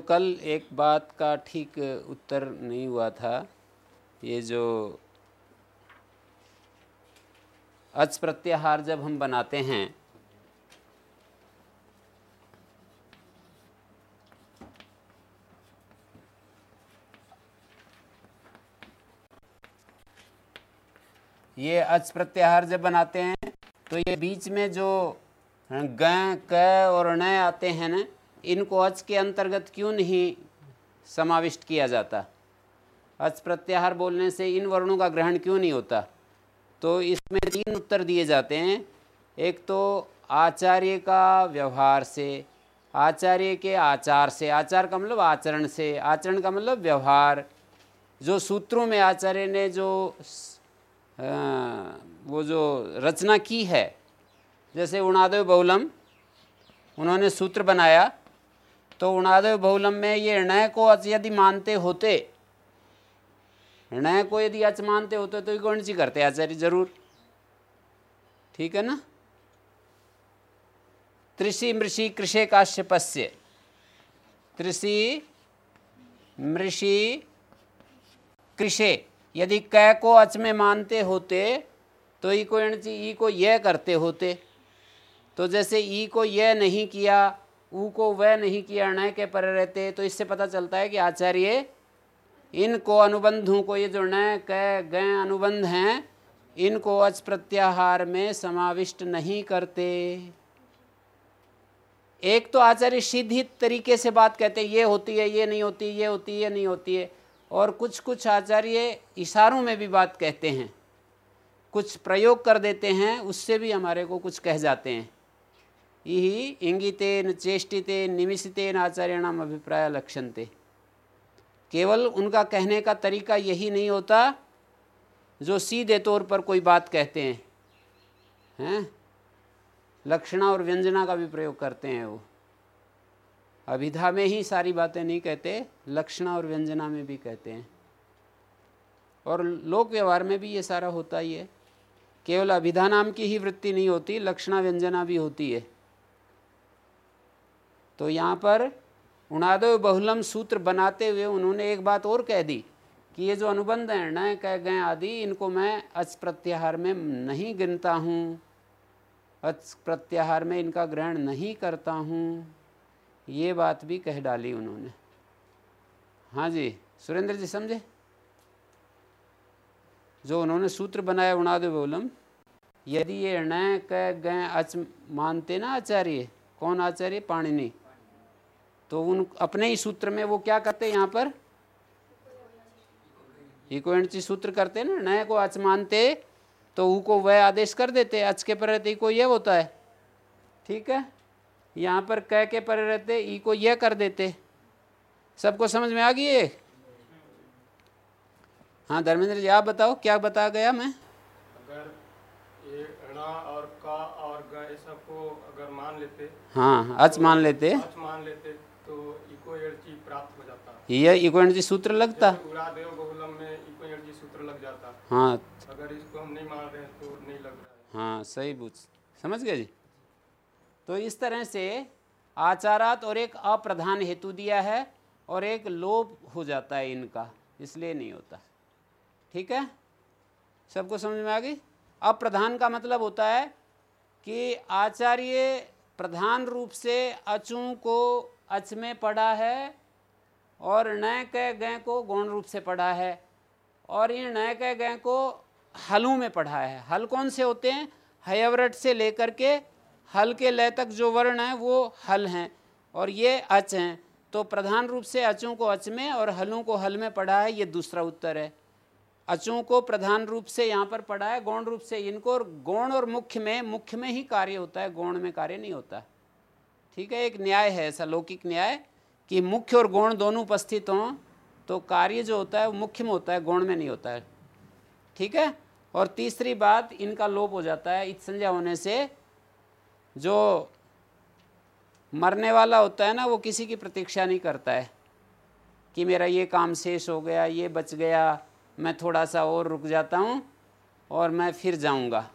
कल एक बात का ठीक उत्तर नहीं हुआ था। ये जो अच प्रत्याहार जब हम बनाते हैं, ये अच प्रत्याहार जब बनाते हैं तो ये बीच में जो ग, क और न आते हैं ना इनको अच के अंतर्गत क्यों नहीं समाविष्ट किया जाता? अच प्रत्याहार बोलने से इन वर्णों का ग्रहण क्यों नहीं होता? तो इसमें तीन उत्तर दिए जाते हैं। एक तो आचार्य का व्यवहार से आचार्य के आचार से आचार का मतलब आचरण से आचरण का मतलब व्यवहार। जो सूत्रों में आचार्य ने जो आ, वो जो रचना की है जैसे उणादय बहुलम उन्होंने सूत्र बनाया तो उणादय बहुलम में ये णय को यदि मानते होते। हृणय को यदि अच मानते होते तो गणची करते? आचार्य ज़रूर। ठीक है ना? त्रिषि मृषि कृषे काश्यपस्य। त्रिषि मृषि कृषे। यदि कै को अच में मानते होते तो ई को ई को यह करते होते। तो जैसे ई को यह नहीं किया ऊ को वह नहीं किया ण के पर रहते तो इससे पता चलता है कि आचार्य इनको अनुबंधों को ये जो न क, ग अनुबंध हैं इनको अच प्रत्याहार में समाविष्ट नहीं करते। एक तो आचार्य सीधी तरीके से बात कहते ये होती है, ये नहीं होती, ये होती है, नहीं होती है, और कुछ कुछ आचार्य इशारों में भी बात कहते हैं, कुछ प्रयोग कर देते हैं, उससे भी हमारे को कुछ कह जाते हैं। यही इंगितेन, चेष्टितेन, निमिषितेन आचार्यणाम अभिप्राय लक्षणते केवल उनका कहने का तरीका यही नहीं होता जो सीधे तौर पर कोई बात कहते हैं। हैं? लक्षणा और व्यंजना का भी प्रयोग करते हैं वो। अभिधा में ही सारी बातें नहीं कहते, लक्षणा और व्यंजना में भी कहते हैं। और लोक व्यवहार में भी ये सारा होता ही है। केवल अभिधा नाम की ही वृत्ति नहीं होती, लक्षणा व्यंजना भी होती है। तो यहाँ पर उणादो बहुलम सूत्र बनाते हुए उन्होंने एक बात और कह दी कि ये जो अनुबंध हैं न कह गए आदि, इनको मैं अच प्रत्याहार में नहीं गिनता हूँ। अच प्रत्याहार में इनका ग्रहण नहीं करता हूँ। ये बात भी कह डाली उन्होंने। हाँ जी, सुरेंद्र जी समझे? जो उन्होंने सूत्र बनाया उणाद बहुलम, यदि ये न कह गए अच मानते ना आचार्य, कौन आचार्य? पाणिनि। तो उन अपने ही सूत्र में वो क्या करते हैं यहाँ पर? इको एंटी सूत्र करते ना नए को अच मानते तो ऊ को वह आदेश कर देते अच के पर रहते को यह होता है। ठीक है? यहाँ पर कह के पर रहते ई को यह कर देते। सबको समझ में आ गई है हाँ धर्मेंद्र जी आप बताओ क्या बता गया मैं? अगर ये और का और ग सबको अगर मान लेते हाँ अच मान लेते। अच मान लेते तो इको एनर्जी प्राप्त हो जाता ये इको एनर्जी सूत्र लगता हाँ। अगर इसको हम नहीं मान रहे तो नहीं लग रहा है। हाँ सही बुझ समझ गए जी? तो इस तरह से आचारात और एक अप्रधान हेतु दिया है और एक लोभ हो जाता है इनका इसलिए नहीं होता। ठीक है? सबको समझ में आ गई? अप्रधान का मतलब होता है कि आचार्य प्रधान रूप से अचू को अच में पढ़ा है और नए क गए को गौण रूप से पढ़ा है और इन नए क गए को हलों में पढ़ा है। हल कौन से होते हैं? हयवरट से लेकर के हल के लय तक जो वर्ण हैं, वो हल हैं और ये अच हैं। तो प्रधान रूप से अचों को अच में और हलों को हल में पढ़ा है, ये दूसरा उत्तर है। अचों को प्रधान रूप से यहाँ पर पढ़ा है, गौण रूप से इनको गौण और मुख्य में मुख्य में ही कार्य होता है, गौण में कार्य नहीं होता। ठीक है, एक न्याय है ऐसा, लौकिक न्याय। कि मुख्य और गौण दोनों उपस्थित हों तो कार्य जो होता है वो मुख्य में होता है, गौण में नहीं होता है। ठीक है? और तीसरी बात, इनका लोप हो जाता है इत संज्ञा होने से जो मरने वाला होता है ना, वो किसी की प्रतीक्षा नहीं करता है कि मेरा ये काम शेष हो गया, ये बच गया, मैं थोड़ा सा और रुक जाता हूँ और मैं फिर जाऊँगा।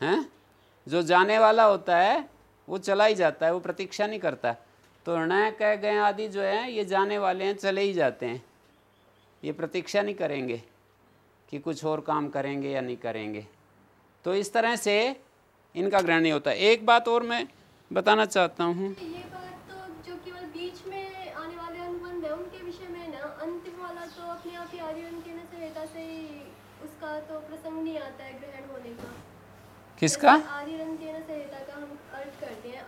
हैं? जो जाने वाला होता है, वो चला ही जाता है, वो प्रतीक्षा नहीं करता। तो न कह गए आदि जो हैं ये जाने वाले हैं चले ही जाते हैं। ये प्रतीक्षा नहीं करेंगे कि कुछ और काम करेंगे या नहीं करेंगे। तो इस तरह से इनका ग्रहण नहीं होता। एक बात और मैं बताना चाहता हूँ। ये बात तो जो केवल बीच में आने वाले अनुबंध है उनके विषय में ना अंतिम वाला तो अपने आप ही आदि वर्ण के संहिता से ही उसका तो प्रसंग नहीं आता है ग्रहण होने का। किसका?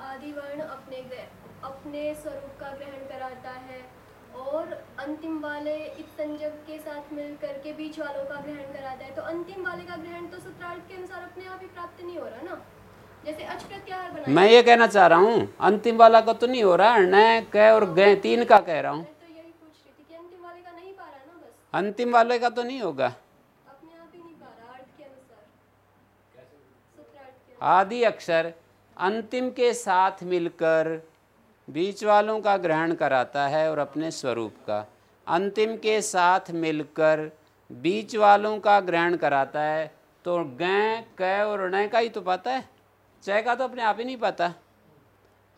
आदि वर्ण अपने स्वरूप का ग्रहण कराता है और अंतिम वाले संजग के साथ मिल करके बीच वालों का ग्रहण कराता है। तो अंतिम वाले का ग्रहण तो सूत्रार्थ के अनुसार अपने आप ही प्राप्त नहीं हो रहा ना? जैसे अच प्रत्याहार बनाया मैं ये कहना चाह रहा हूँ अंतिम वाला का तो नहीं हो रहा न कह और गए तीन का कह रहा हूँ। तो यही पूछ रही थी अंतिम वाले का पा रहा ना बस? अंतिम वाले का तो नहीं होगा। अपने आप ही नहीं पा रहा अर्थ के अनुसार। सूत्रार्थ के आदि अक्षर अंतिम के साथ मिलकर बीच वालों का ग्रहण कराता है और अपने स्वरूप का। अंतिम के साथ मिलकर बीच वालों का ग्रहण कराता है। तो गै, क और ण का ही तो पता है। चय का तो अपने आप ही नहीं पता।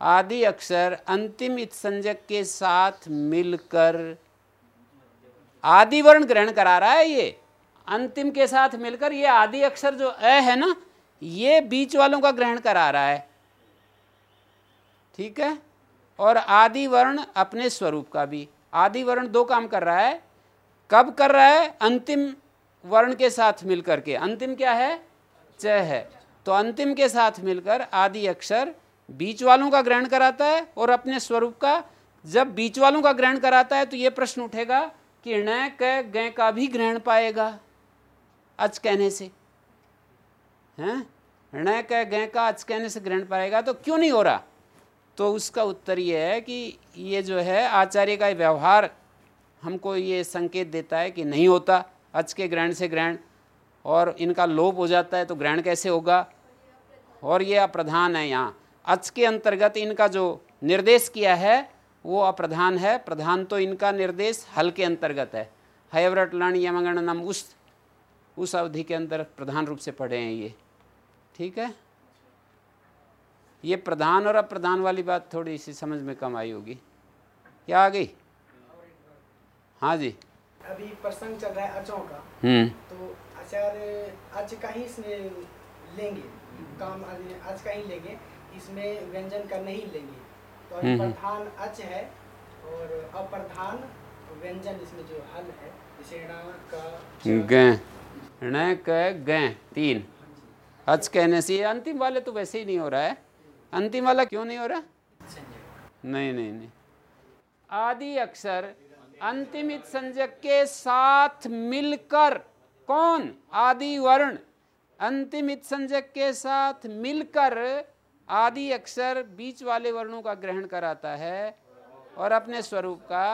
आदि अक्षर अंतिम संजक के साथ मिलकर आदि वर्ण ग्रहण करा रहा है ये। अंतिम के साथ मिलकर ये आदि अक्षर जो अ है ना, ये बीच वालों का ग्रहण करा रहा है। ठीक है? और आदि वर्ण अपने स्वरूप का भी। आदि वर्ण दो काम कर रहा है। कब कर रहा है? अंतिम वर्ण के साथ मिलकर के। अंतिम क्या है? च है। तो अंतिम के साथ मिलकर आदि अक्षर बीच वालों का ग्रहण कराता है और अपने स्वरूप का। जब बीच वालों का ग्रहण कराता है तो ये प्रश्न उठेगा कि ण, क गय का भी ग्रहण पाएगा। अच कहने से। हैं? ण, क गय का अच कहने से ग्रहण पाएगा। तो क्यों नहीं हो रहा? तो उसका उत्तर ये है कि ये जो है, आचार्य का व्यवहार हमको ये संकेत देता है कि नहीं होता। अच के ग्रहण से ग्रहण, और इनका लोप हो जाता है तो ग्रहण कैसे होगा? और ये अप्रधान है यहाँ। अच के अंतर्गत इनका जो निर्देश किया है, वो अप्रधान है। प्रधान तो इनका निर्देश हल के अंतर्गत है। हयव्रट लण यमगण नम उस उस अवधि के अंदर प्रधान रूप से पढ़े हैं ये। ठीक है? ये प्रधान और अप्रधान वाली बात थोड़ी सी समझ में कम आई होगी। क्या आ गई। हाँ जी। अभी प्रसंग चल रहा है अचों का। हम्म। तो आचार्य अच का ही इसमें लेंगे? काम अच का ही लेंगे? इसमें व्यंजन का नहीं लेंगे। तो हम्म, हम्म। प्रधान अच है और अप्रधान व्यंजन इसमें जो हल है जैसे च, ण क गै तीन। अच कहने से अंतिम वाले तो वैसे ही नहीं हो रहा है। अंतिम वाला क्यों नहीं हो रहा? नहीं नहीं नहीं। आदि अक्षर अंतिमित संजक के साथ मिलकर कौन? आदि वर्ण। अंतिमित संजक के साथ मिलकर आदि अक्षर बीच वाले वर्णों का ग्रहण कराता है और अपने स्वरूप का।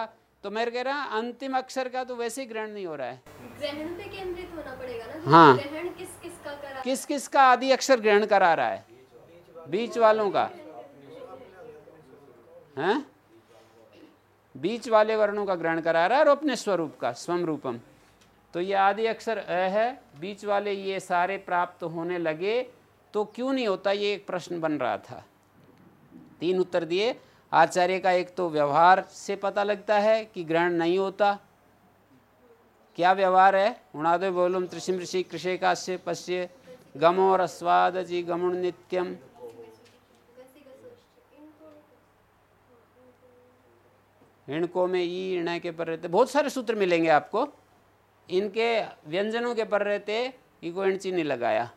तो मैं कह रहा अंतिम अक्षर का तो वैसे ही ग्रहण नहीं हो रहा है। ग्रहण पे केंद्रित होना पड़ेगा ना हाँ। ग्रहण किस किस का करा किस किस का आदि अक्षर ग्रहण करा रहा है? बीच वालों का? हैं? बीच वाले वर्णों का ग्रहण करा रहा है और अपने स्वरूप का स्वम रूपम तो ये आदि अक्षर अ है, बीच वाले ये सारे प्राप्त होने लगे तो क्यों नहीं होता? ये एक प्रश्न बन रहा था। तीन उत्तर दिए। आचार्य का एक तो व्यवहार से पता लगता है कि ग्रहण नहीं होता। क्या व्यवहार है? उणादो बोलुम त्रिशिम ऋषि कृषे काश्य पश्य, गमो रस्वाद जी गमुण नित्यम। इनको में ई इण के पर रहते। बहुत सारे सूत्र मिलेंगे आपको। इनके व्यंजनों के पर रहते ई को इणची नहीं लगाया।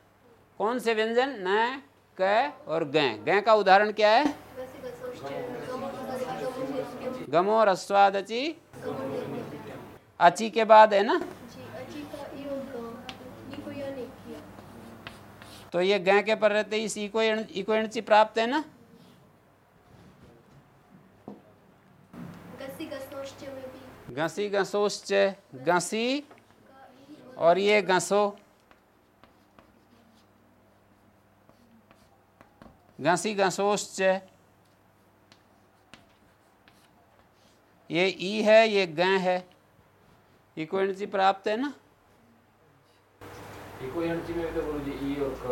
कौन से व्यंजन? न, क और गै। गै का उदाहरण क्या है? गमो रस्वाद अची। अची के बाद है ना? तो ये गै के पर रहते, इस इको इको प्राप्त है ना गसी गसोश्च में भी घसी घसोश्च घसी और ये घसो। घसी घसोश्च ये ई है ये ग है। इको एनर्जी प्राप्त है ना? इको एनर्जी में तो ई और क।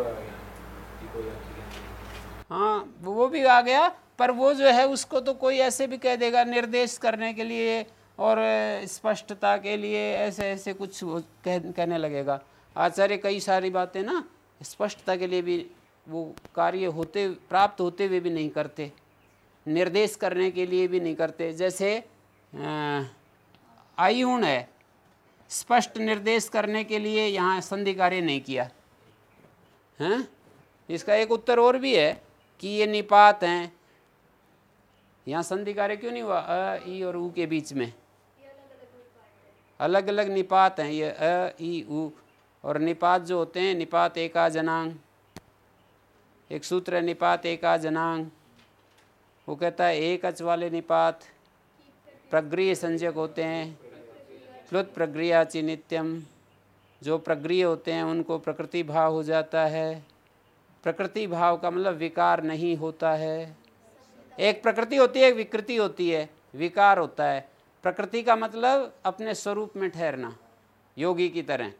हाँ वो भी आ गया पर वो जो है उसको तो कोई ऐसे भी कह देगा निर्देश करने के लिए और स्पष्टता के लिए ऐसे ऐसे कुछ कह, कहने लगेगा। आचार्य कई सारी बातें ना, स्पष्टता के लिए भी वो कार्य होते, प्राप्त होते हुए भी नहीं करते। निर्देश करने के लिए भी नहीं करते। जैसे आयुण है, स्पष्ट निर्देश करने के लिए यहाँ संधि कार्य नहीं किया। हैं? इसका एक उत्तर और भी है कि ये निपात हैं। यहाँ संधि कार्य क्यों नहीं हुआ? अ, ई और ऊ के बीच में। अलग अलग निपात हैं, ये अ ई उ, और निपात जो होते हैं, निपात एका जनांग। एक सूत्र है, निपात एका जनांग। वो कहता है, एक अच वाले निपात प्रग्रिय संजक होते हैं, प्लुत प्रक्रिया ची नित्यम जो प्रग्रिय होते हैं, उनको प्रकृति भाव हो जाता है। प्रकृति भाव का मतलब विकार नहीं होता है। एक प्रकृति होती है, एक विकृति होती है, विकार होता है। प्रकृति का मतलब अपने स्वरूप में ठहरना, योगी की तरह।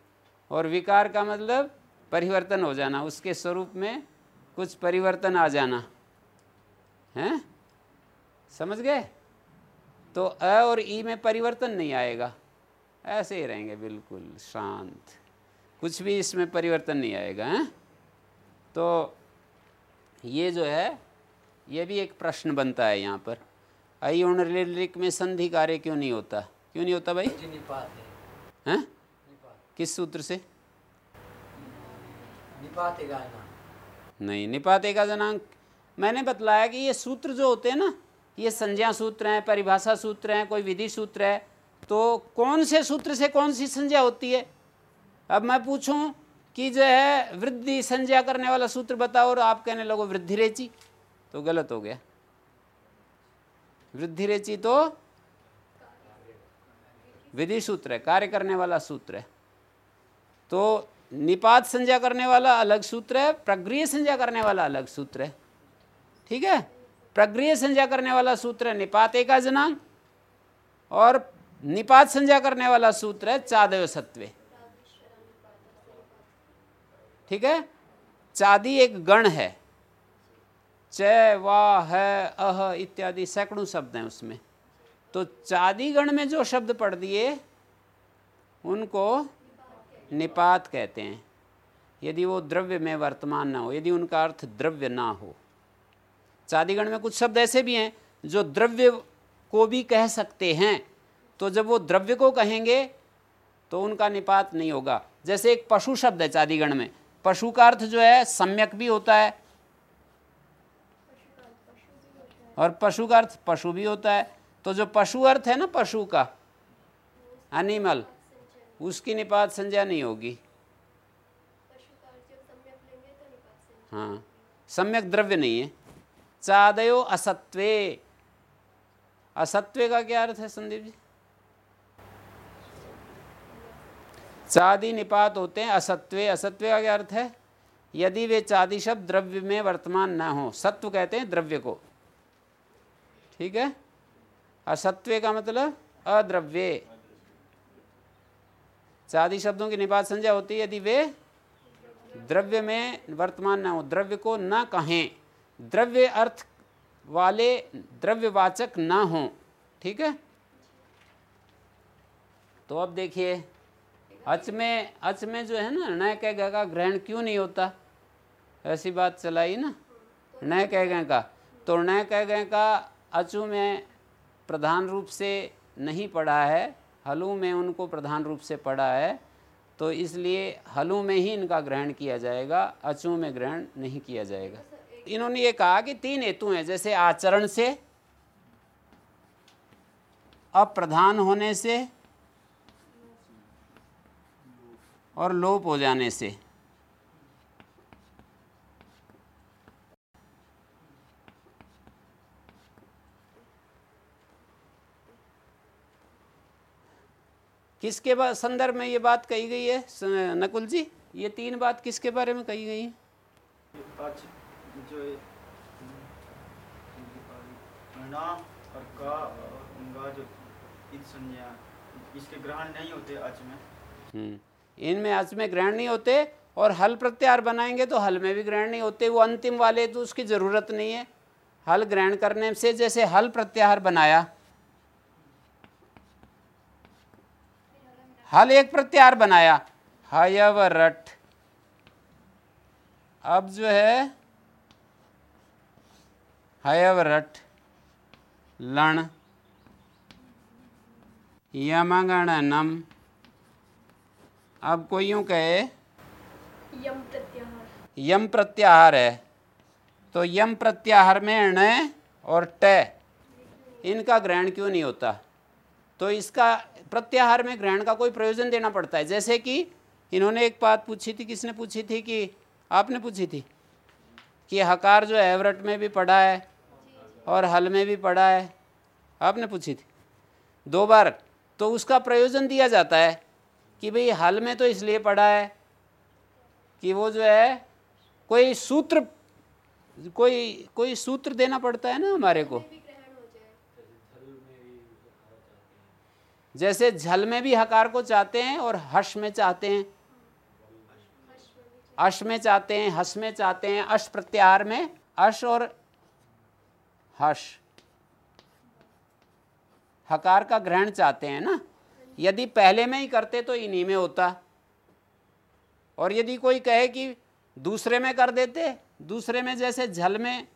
और विकार का मतलब परिवर्तन हो जाना, उसके स्वरूप में कुछ परिवर्तन आ जाना। हैं? समझ गए? तो अ और ई में परिवर्तन नहीं आएगा। ऐसे ही रहेंगे, बिल्कुल शांत। कुछ भी इसमें परिवर्तन नहीं आएगा, हैं? तो ये जो है, ये भी एक प्रश्न बनता है यहाँ पर। आई लिरिक में संधि कार्य क्यों नहीं होता? क्यों नहीं होता भाई? हैं। किस सूत्र से? नहीं निपातेगा जनांक मैंने बतलाया कि ये सूत्र जो होते हैं ना ये संज्ञा सूत्र हैं परिभाषा सूत्र हैं कोई विधि सूत्र है तो कौन से सूत्र से कौन सी संज्ञा होती है? अब मैं पूछूँ कि जो है वृद्धि संज्ञा करने वाला सूत्र बताओ और आप कहने लगो वृद्धि रेची तो गलत हो गया। वृद्धि रेची तो विधि सूत्र है, कार्य करने वाला सूत्र है। तो निपात संज्ञा करने वाला अलग सूत्र है, प्रग्रिय संज्ञा करने वाला अलग सूत्र है। ठीक है? प्रग्रिय संज्ञा करने वाला सूत्र है, निपात एका जनांग और निपात संज्ञा करने वाला सूत्र है चादव सत्वे। ठीक है? चादी एक गण है। च वाह, है, अह इत्यादि सैकड़ों शब्द हैं उसमें। तो चादी गण में जो शब्द पढ़ दिए, उनको निपात कहते हैं। यदि वो द्रव्य में वर्तमान ना हो, यदि उनका अर्थ द्रव्य ना हो। चादीगण में कुछ शब्द ऐसे भी हैं, जो द्रव्य को भी कह सकते हैं। तो जब वो द्रव्य को कहेंगे तो उनका निपात नहीं होगा। जैसे एक पशु शब्द है चादीगण में। पशु का अर्थ जो है, सम्यक भी होता है और पशु का अर्थ पशु भी होता है। तो जो पशु अर्थ है ना पशु का एनिमल उसकी निपात संज्ञा नहीं होगी। हाँ सम्यक द्रव्य नहीं है। चादयो असत्वे असत्वे का क्या अर्थ है संदीप जी? चादी निपात होते हैं असत्वे असत्वे का क्या अर्थ है? यदि वे चादी शब्द द्रव्य में वर्तमान न हो, सत्व कहते हैं द्रव्य को। ठीक है? असत्वे का मतलब अद्रव्य। चादी शब्दों की निपात संज्ञा होती है यदि वे द्रव्य में वर्तमान न हो, द्रव्य को न कहें। द्रव्य अर्थ वाले द्रव्यवाचक ना हो, ठीक है? तो अब देखिए, अच में अच में जो है ना नए कह गए का ग्रहण क्यों नहीं होता? ऐसी बात चलाई ना? नए कह गए का तो नए कह गए का अचू में प्रधान रूप से नहीं पढ़ा है, हलू में उनको प्रधान रूप से पढ़ा है तो इसलिए हलू में ही इनका ग्रहण किया जाएगा अचू में ग्रहण नहीं किया जाएगा। इन्होंने ये कहा कि तीन हेतु हैं, जैसे आचरण से, अप्रधान होने से, और लोप हो जाने से। किसके संदर्भ में ये बात कही गई है? नकुल जी ये तीन बात किसके बारे में कही गई है? जो और का जो इसके ग्रहण नहीं होते अच में। हम्म, इनमें अच में ग्रहण नहीं होते और हल प्रत्यार बनाएँगे तो हल में भी ग्रहण नहीं होते वो अंतिम वाले तो उसकी ज़रूरत नहीं है। हल ग्रहण करने से जैसे हल प्रत्याहार बनाया हल एक प्रत्याहार बनाया। हयव रट अब जो है हयव रट लण। यमगण नम अब कोई यूँ कहे यम प्रत्याहार। यम प्रत्याहार है। तो यम प्रत्याहार में ण और ट। इनका ग्रहण क्यों नहीं होता? तो इसका प्रत्याहार में ग्रहण का कोई प्रयोजन देना पड़ता है। जैसे कि इन्होंने एक बात पूछी थी, किसने पूछी थी कि आपने पूछी थी कि हकार जो एवरट में भी पढ़ा है और हल में भी पढ़ा है, आपने पूछी थी? दो बार। तो उसका प्रयोजन दिया जाता है कि भाई हल में तो इसलिए पढ़ा है कि वो जो है कोई सूत्र, कोई कोई सूत्र देना पड़ता है ना हमारे को भी ग्रहण हो जाए जैसे झल में भी हकार को चाहते हैं और हर्ष में चाहते हैं। अश में चाहते हैं हस में चाहते हैं अश प्रत्याहार में अश और हर्ष। हकार का ग्रहण चाहते हैं ना? यदि पहले में ही करते तो इन्हीं में होता। और यदि कोई कहे कि दूसरे में कर देते, दूसरे में जैसे झल में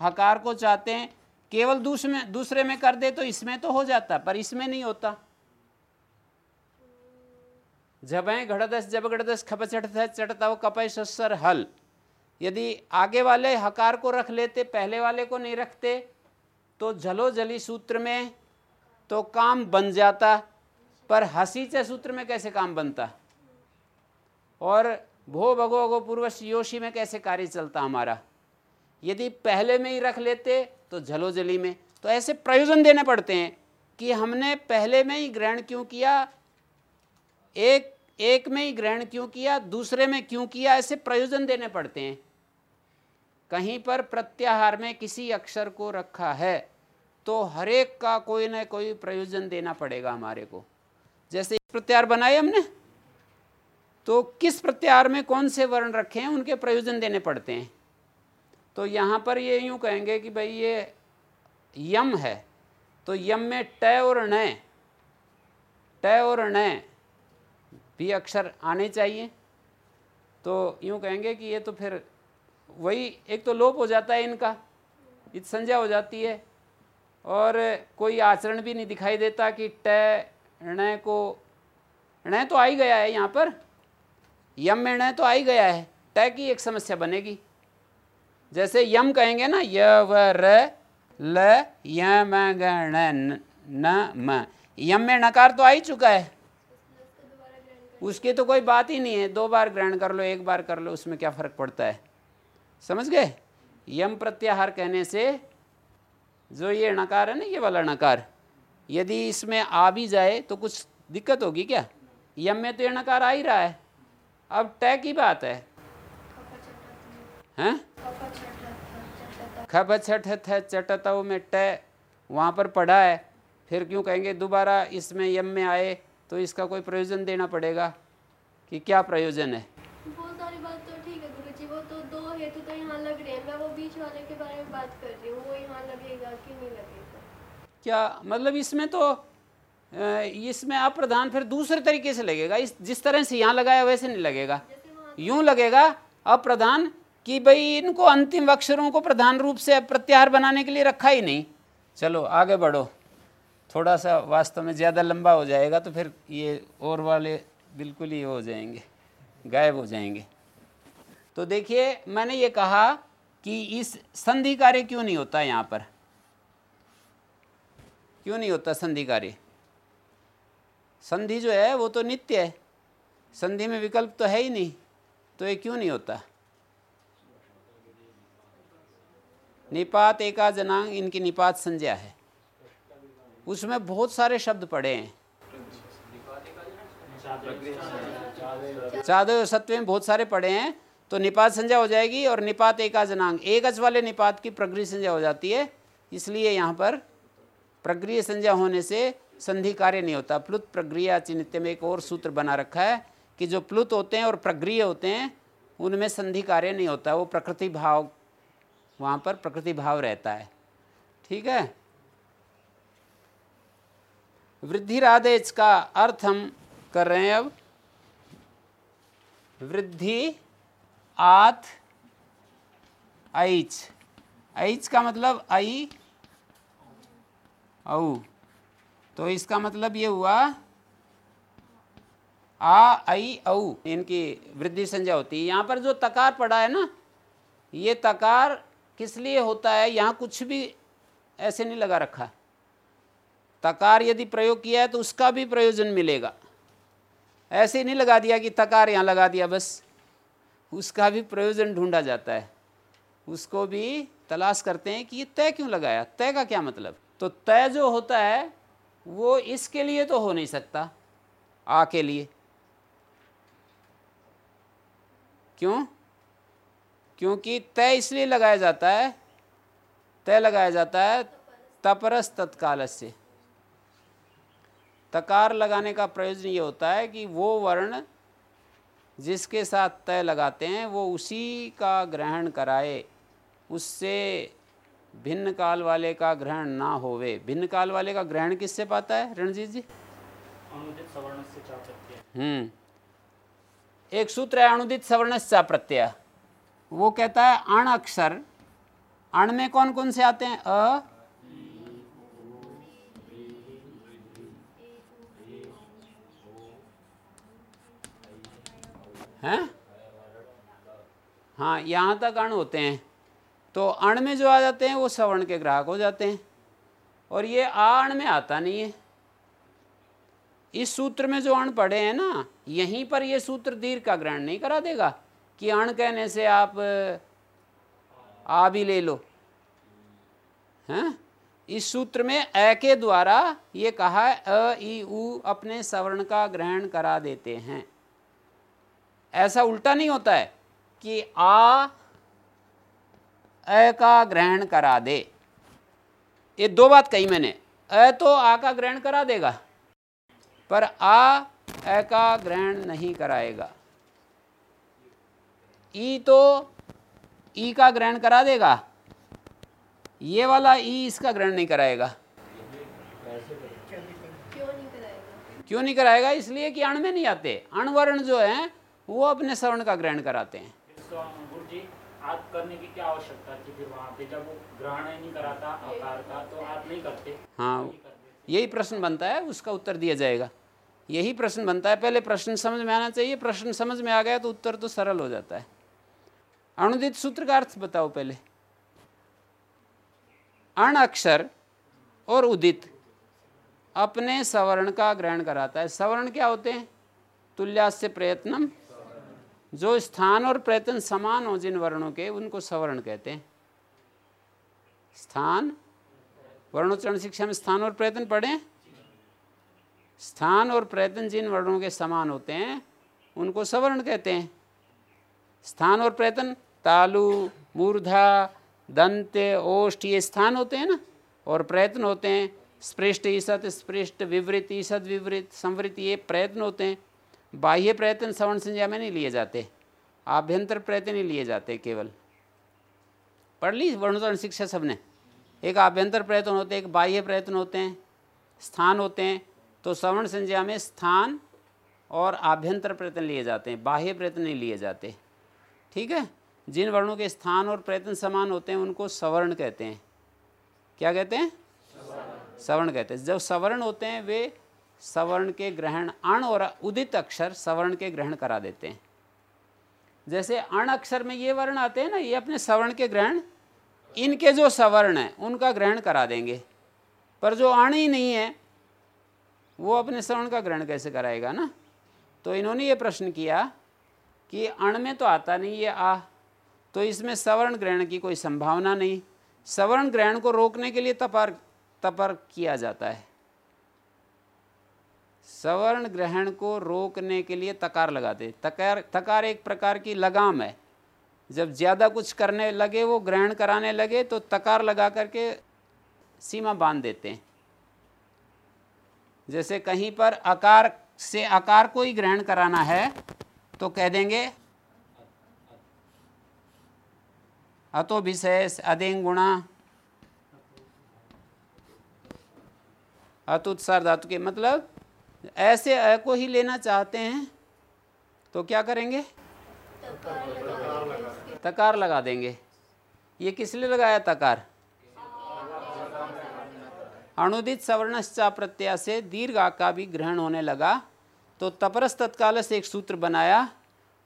हकार को चाहते हैं केवल दूसरे में दूसरे में कर दे तो इसमें तो हो जाता, पर इसमें नहीं होता। जबें घड़दस, जब घड़दस खप चढ़ता चढ़ता कपय सस्सर हल। यदि आगे वाले हकार को रख लेते, पहले वाले को नहीं रखते तो झलो जली सूत्र में तो काम बन जाता, पर हसी हसीचे सूत्र में कैसे काम बनता? और भो भगो गो पूर्वश योशी में कैसे कार्य चलता हमारा? यदि पहले में ही रख लेते तो झलो जली में। तो ऐसे प्रयोजन देने पड़ते हैं कि हमने पहले में ही ग्रहण क्यों किया, एक एक में ही ग्रहण क्यों किया, दूसरे में क्यों किया, ऐसे प्रयोजन देने पड़ते हैं। कहीं पर प्रत्याहार में किसी अक्षर को रखा है तो हरेक का कोई ना कोई प्रयोजन देना पड़ेगा हमारे को। जैसे प्रत्याहार बनाए हमने तो किस प्रत्याहार में कौन से वर्ण रखे हैं, उनके प्रयोजन देने पड़ते हैं। तो यहाँ पर ये यूँ कहेंगे कि भाई ये यम है। तो यम में ट और न ट और न भी अक्षर आने चाहिए। तो यूँ कहेंगे कि ये तो फिर वही एक तो लोप हो जाता है इनका इत संज्ञा हो जाती है। और कोई आचरण भी नहीं दिखाई देता कि ट, ण को, ण तो आ ही गया है यहाँ पर। यम में ण तो आ ही गया है। ट की एक समस्या बनेगी। जैसे यम कहेंगे ना य व र ल य म ग न म। यम में नकार तो आ ही चुका है। उसकी तो कोई बात ही नहीं है। दो बार ग्रहण कर लो, एक बार कर लो, उसमें क्या फ़र्क पड़ता है? समझ गए? यम प्रत्याहार कहने से जो ये नकार है ना, ये वाला नकार, यदि इसमें आ भी जाए तो कुछ दिक्कत होगी क्या? यम में तो ये नकार आ ही रहा है। अब तय की बात है हैं? खब छठ थ चटतव में ट वहाँ पर पढ़ा है। फिर क्यों कहेंगे दोबारा इसमें यम में आए तो इसका कोई प्रयोजन देना पड़ेगा कि क्या प्रयोजन है? वो सारी बात तो ठीक है गुरुजी वो तो दो हेतु तो यहाँ लग रहे हैं। मैं वो बीच वाले के बारे में बात कर रही हूँ वो यहाँ लगेगा कि नहीं लगेगा। क्या मतलब इसमें तो इसमें अप्रधान फिर दूसरे तरीके से लगेगा। इस जिस तरह से यहाँ लगाया वैसे नहीं लगेगा। यूँ लगेगा अप्रधान कि भाई इनको अंतिम अक्षरों को प्रधान रूप से प्रत्याहार बनाने के लिए रखा ही नहीं। चलो, आगे बढ़ो। थोड़ा सा वास्तव में ज़्यादा लंबा हो जाएगा तो फिर ये और वाले बिल्कुल ही हो जाएँगे, गायब हो जाएँगे। तो देखिए, मैंने ये कहा कि इस संधि कार्य क्यों नहीं होता यहाँ पर? क्यों नहीं होता संधि कार्य? संधि जो है वो तो नित्य है। संधि में विकल्प तो है ही नहीं तो ये क्यों नहीं होता? निपात एका जनांग इनकी निपात संज्ञा है। उसमें बहुत सारे शब्द पड़े हैं। चादर सत्व में बहुत सारे पड़े हैं तो निपात संज्ञा हो जाएगी और निपात एका जनांग। एक अच वाले निपात की प्रगृह संज्ञा हो जाती है, इसलिए यहाँ पर प्रगृह संज्ञा होने से संधि कार्य नहीं होता। प्लुत प्रक्रिया चिन्हित्य में एक और सूत्र बना रखा है कि जो प्लुत होते हैं और प्रगृह होते हैं, उनमें संधि कार्य नहीं होता, वो प्रकृति भाव वहाँ पर प्रकृति भाव रहता है। ठीक है? वृद्धिरादेश का अर्थ हम कर रहे हैं अब। वृद्धि आत ऐच। ऐच का मतलब आई औ। तो इसका मतलब ये हुआ आ, आई, औ। इनकी वृद्धि संज्ञा होती है। यहाँ पर जो तकार पड़ा है ना, ये तकार किस लिए होता है? यहाँ कुछ भी ऐसे नहीं लगा रखा। तकार यदि प्रयोग किया है तो उसका भी प्रयोजन मिलेगा। ऐसे नहीं लगा दिया कि तकार यहाँ लगा दिया बस। उसका भी प्रयोजन ढूंढा जाता है। उसको भी तलाश करते हैं कि ये तय क्यों लगाया? तय का क्या मतलब? तो तय जो होता है, वो इसके लिए तो हो नहीं सकता। आ के लिए। क्यों? क्योंकि तय इसलिए लगाया जाता है तय लगाया जाता है तपरस तत्काल से तकार लगाने का प्रयोजन ये होता है कि वो वर्ण जिसके साथ तय लगाते हैं वो उसी का ग्रहण कराए। उससे भिन्न काल वाले का ग्रहण ना होवे। भिन्न काल वाले का ग्रहण किससे पाता है रणजीत जी? हम्म। एक सूत्र है अनुदित सवर्ण से प्रत्यय वो कहता है अण अक्षर। अण में कौन कौन से आते हैं? अ, हैं? हाँ यहाँ तक अण होते हैं। तो अण में जो आ जाते हैं, वो सवर्ण के ग्राहक हो जाते हैं। और ये आ अण में आता नहीं है। इस सूत्र में जो अण पढ़े हैं ना, यहीं पर ये सूत्र दीर्घ का ग्रहण नहीं करा देगा। कि अण कहने से आप आ भी ले लो। हैं? इस सूत्र में अ के द्वारा ये कहा है अ ई उ अपने सवर्ण का ग्रहण करा देते हैं। ऐसा उल्टा नहीं होता है कि आ, अ का ग्रहण करा दे। ये दो बात कही मैंने। अ तो आ का ग्रहण करा देगा, पर आ, अ का ग्रहण नहीं कराएगा। ई तो ई का ग्रहण करा देगा। ये वाला ई इसका ग्रहण नहीं कराएगा। क्यों नहीं कराएगा? क्यों नहीं कराएगा इसलिए कि अण में नहीं आते। अणवर्ण जो है वो अपने सवर्ण का ग्रहण कराते हैं। तो गुरु जी आद करने की क्या आवश्यकता थी फिर वहाँ पे? जब वो ग्रहण नहीं कराता आकार का तो आद नहीं करते। हाँ यही प्रश्न बनता है उसका उत्तर दिया जाएगा। यही प्रश्न बनता है। पहले प्रश्न समझ में आना चाहिए। प्रश्न समझ में आ गया तो उत्तर तो सरल हो जाता है। अनुदित सूत्र का अर्थ बताओ पहले। अण अक्षर और उदित अपने सवर्ण का ग्रहण कराता है। सवर्ण क्या होते हैं? तुल्यास्य प्रयत्नम। जो स्थान और प्रयत्न समान हो जिन वर्णों के, उनको सवर्ण कहते हैं। स्थान, वर्णोच्चारण शिक्षा में स्थान और प्रयत्न पढ़ें। स्थान और प्रयत्न जिन वर्णों के समान होते हैं, उनको सवर्ण कहते हैं। स्थान और प्रयत्न, तालु, मूर्धा, दंत, ओष्ठ, ये स्थान होते हैं ना, और प्रयत्न होते हैं, स्पृष्ट, ईसत, स्पृष्ट, विवृत, ईसत, विवृत, संवृत, ये प्रयत्न होते हैं। बाह्य प्रयत्न सवर्ण संज्ञा में नहीं लिए जाते, आभ्यंतर प्रयत्न ही लिए जाते केवल। पढ़ ली वर्णोत्तरण शिक्षा सबने? एक आभ्यंतर प्रयत्न होते हैं, एक बाह्य प्रयत्न होते हैं, स्थान होते हैं तो सवर्ण संज्ञा में स्थान और आभ्यंतर प्रयत्न लिए जाते हैं, बाह्य प्रयत्न नहीं लिए जाते। ठीक है? जिन वर्णों के स्थान और प्रयत्न समान होते हैं, उनको सवर्ण कहते हैं। क्या कहते हैं? सवर्ण कहते हैं। जब सवर्ण होते हैं, वे सवर्ण के ग्रहण अण और उदित अक्षर सवर्ण के ग्रहण करा देते हैं। जैसे अण अक्षर में ये वर्ण आते हैं ना, ये अपने सवर्ण के ग्रहण, इनके जो सवर्ण हैं, उनका ग्रहण करा देंगे। पर जो अण ही नहीं है, वो अपने सवर्ण का ग्रहण कैसे कराएगा ना? तो इन्होंने ये प्रश्न किया कि अण में तो आता नहीं, ये आ। तो इसमें सवर्ण ग्रहण की कोई संभावना नहीं। सवर्ण ग्रहण को रोकने के लिए तपर तपर किया जाता है। सवर्ण ग्रहण को रोकने के लिए तकार लगाते तकार तकार एक प्रकार की लगाम है। जब ज़्यादा कुछ करने लगे, वो ग्रहण कराने लगे तो तकार लगा करके सीमा बाँध देते हैं। जैसे कहीं पर आकार से आकार को ही ग्रहण कराना है तो कह देंगे, अतो विशेष अधिंग गुणा अतुत्सार धातु के मतलब ऐसे अ को ही लेना चाहते हैं तो क्या करेंगे? तकार लगा देंगे। ये किस लिए लगाया तकार? अनुदित सवर्णश्चा प्रत्यय से दीर्घ का भी ग्रहण होने लगा। तो तपरस तत्काल से एक सूत्र बनाया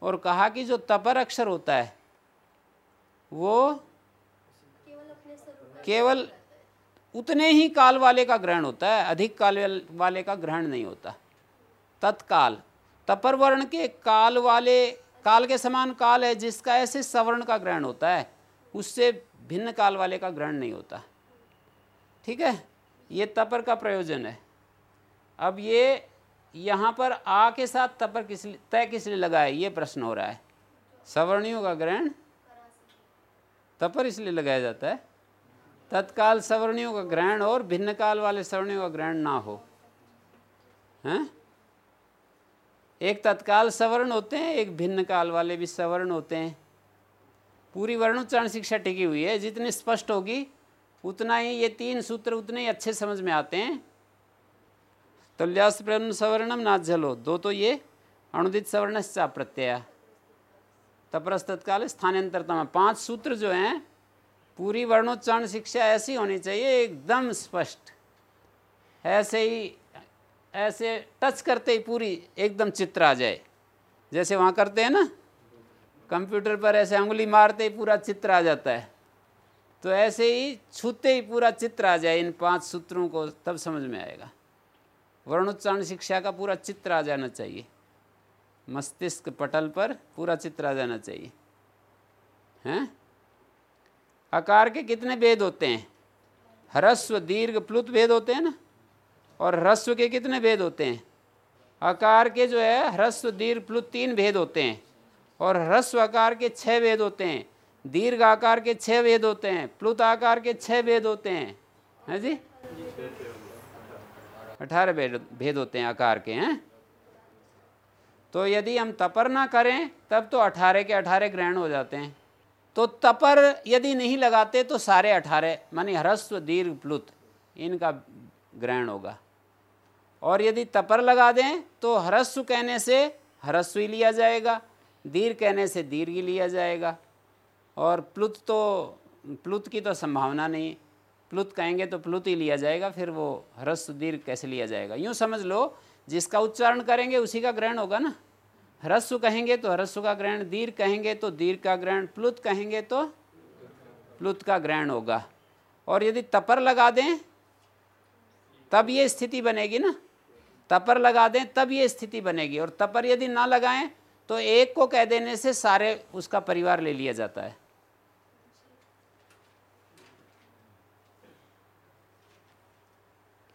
और कहा कि जो तपर अक्षर होता है वो केवल उतने ही काल वाले का ग्रहण होता है अधिक काल वाले का ग्रहण नहीं होता। तत्काल तपर वर्ण के काल वाले काल के समान काल है जिसका ऐसे सवर्ण का ग्रहण होता है उससे भिन्न काल वाले का ग्रहण नहीं होता। ठीक है? ये तपर का प्रयोजन है। अब ये यहाँ पर आ के साथ तपर किस तय किस लिए लगा है ये प्रश्न हो रहा है। सवर्णियों का ग्रहण तपर इसलिए लगाया जाता है। तत्काल सवर्णियों का ग्रहण और भिन्न काल वाले सवर्णियों का ग्रहण ना हो। हैं? एक तत्काल सवर्ण होते हैं, एक भिन्न काल वाले भी सवर्ण होते हैं। पूरी वर्णोच्चारण शिक्षा टिकी हुई है। जितनी स्पष्ट होगी, उतना ही ये तीन सूत्र उतने ही अच्छे समझ में आते हैं। तुल्यास प्रन सवर्णम ना झलो दो तो ये, अणुदित सवर्णश्चा प्रत्यय तपरस तत्काल स्थानांतरतम। पाँच सूत्र जो हैं, पूरी वर्णोच्चारण शिक्षा ऐसी होनी चाहिए, एकदम स्पष्ट। ऐसे ही, ऐसे टच करते ही पूरी एकदम चित्र आ जाए। जैसे वहाँ करते हैं ना, कंप्यूटर पर ऐसे उंगली मारते ही पूरा चित्र आ जाता है। तो ऐसे ही छूते ही पूरा चित्र आ जाए इन पाँच सूत्रों को, तब समझ में आएगा। वर्णोच्चारण शिक्षा का पूरा चित्र आ जाना चाहिए। मस्तिष्क पटल पर पूरा चित्र आ जाना चाहिए। हैं? आकार के कितने भेद होते हैं? ह्रस्व, दीर्घ, प्लुत भेद होते हैं ना? और ह्रस्व के कितने भेद होते हैं? आकार के जो है, ह्रस्व, दीर्घ, प्लुत तीन भेद होते हैं। और ह्रस्व आकार के छह भेद होते हैं। दीर्घ आकार के छह भेद होते हैं। प्लुत आकार के छह भेद होते हैं। हैं जी? अठारह भेद भेद होते हैं, आकार के, हैं? तो यदि हम तपर ना करें, तब तो अठारह के अठारह ग्रहण हो जाते हैं। तो तपर यदि नहीं लगाते तो सारे अठारह, मानी ह्रस्व, दीर्घ, प्लुत, इनका ग्रहण होगा। और यदि तपर लगा दें तो ह्रस्व कहने से ह्रस्व ही लिया जाएगा, दीर्घ कहने से दीर्घ ही लिया जाएगा। और प्लुत तो प्लुत की तो संभावना नहीं प्लुत कहेंगे तो प्लुत ही लिया जाएगा, फिर वो ह्रस्व दीर्घ कैसे लिया जाएगा? यूँ समझ लो, जिसका उच्चारण करेंगे उसी का ग्रहण होगा ना? ह्रस्व कहेंगे तो ह्रस्व का ग्रहण, दीर्घ कहेंगे तो दीर्घ का ग्रहण, प्लुत कहेंगे तो प्लुत का ग्रहण होगा। और यदि तपर लगा दें, तब ये स्थिति बनेगी ना? तपर लगा दें, तब ये स्थिति बनेगी। और तपर यदि ना लगाएँ तो एक को कह देने से सारे उसका परिवार ले लिया जाता है।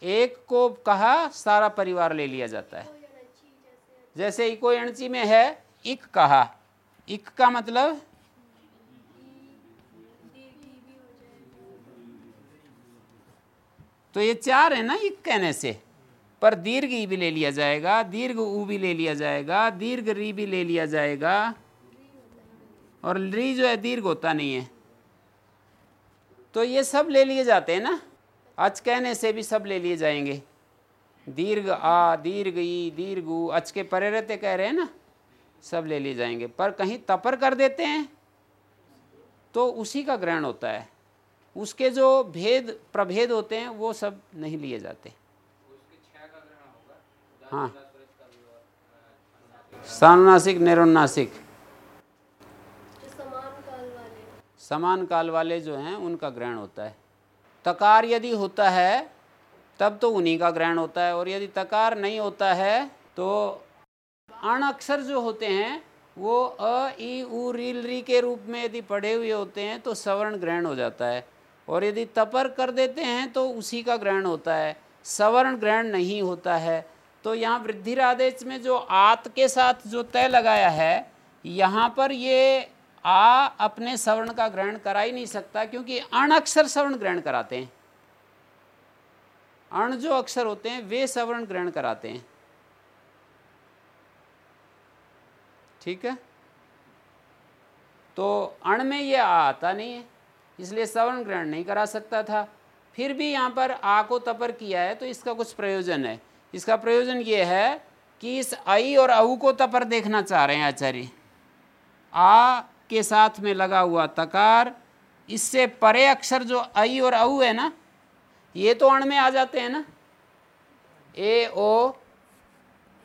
एक को कहा, सारा परिवार ले लिया जाता है। जैसे इको एणची में है, इक कहा। इक का मतलब? तो ये चार है ना, इक कहने से। पर दीर्घ ई भी ले लिया जाएगा, दीर्घ ऊ भी ले लिया जाएगा, दीर्घ री भी ले लिया जाएगा। और री जो है, दीर्घ होता नहीं है। तो ये सब ले लिए जाते हैं ना। अच कहने से भी सब ले लिए जाएँगे। दीर्घ आ दीर्घ ई दीर्घ ऊ अच के परे रहते कह रहे हैं ना सब ले लिए जाएँगे। पर कहीं तपर कर देते हैं तो उसी का ग्रहण होता है। उसके जो भेद प्रभेद होते हैं वो सब नहीं लिए जाते। हाँ। सानुनासिक वाले। समान काल वाले जो हैं उनका ग्रहण होता है। तकार यदि होता है, तब तो उन्हीं का ग्रहण होता है। और यदि तकार नहीं होता है तो अण अक्षर जो होते हैं, वो अ ई उ रील री के रूप में यदि पढ़े हुए होते हैं तो सवर्ण ग्रहण हो जाता है। और यदि तपर कर देते हैं तो उसी का ग्रहण होता है। सवर्ण ग्रहण नहीं होता है। तो यहाँ वृद्धिरादेश में जो आत के साथ जो तय लगाया है, यहाँ पर ये आ अपने सवर्ण का ग्रहण करा ही नहीं सकता क्योंकि अण अक्षर सवर्ण ग्रहण कराते हैं। अण जो अक्षर होते हैं, वे सवर्ण ग्रहण कराते हैं। ठीक है? तो अण में ये आ आता नहीं है, इसलिए सवर्ण ग्रहण नहीं करा सकता था। फिर भी यहाँ पर आ को तपर किया है तो इसका कुछ प्रयोजन है। इसका प्रयोजन ये है कि इस आई और अऊ को तपर देखना चाह रहे हैं आचार्य। आ के साथ में लगा हुआ तकार, इससे परे अक्षर जो आई और अऊ है ना, ये तो अण में आ जाते हैं ना। ए, ओ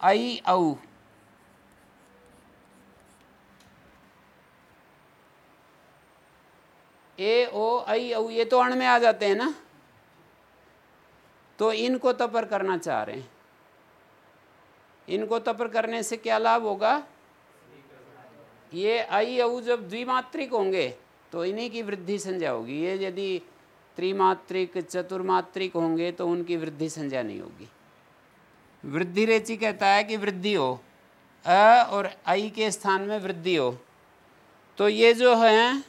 आई औ। ए, ओ आई औ, ये तो अण में आ जाते हैं ना। तो इनको तपर करना चाह रहे हैं। इनको तपर करने से क्या लाभ होगा? ये आई औ जब द्विमात्रिक होंगे तो इन्हीं की वृद्धि संज्ञा होगी। ये यदि त्रिमात्रिक, चतुर्मात्रिक होंगे तो उनकी वृद्धि संज्ञा नहीं होगी। वृद्धि रेचि कहता है कि वृद्धि हो। अ और आई के स्थान में वृद्धि हो। तो ये जो है,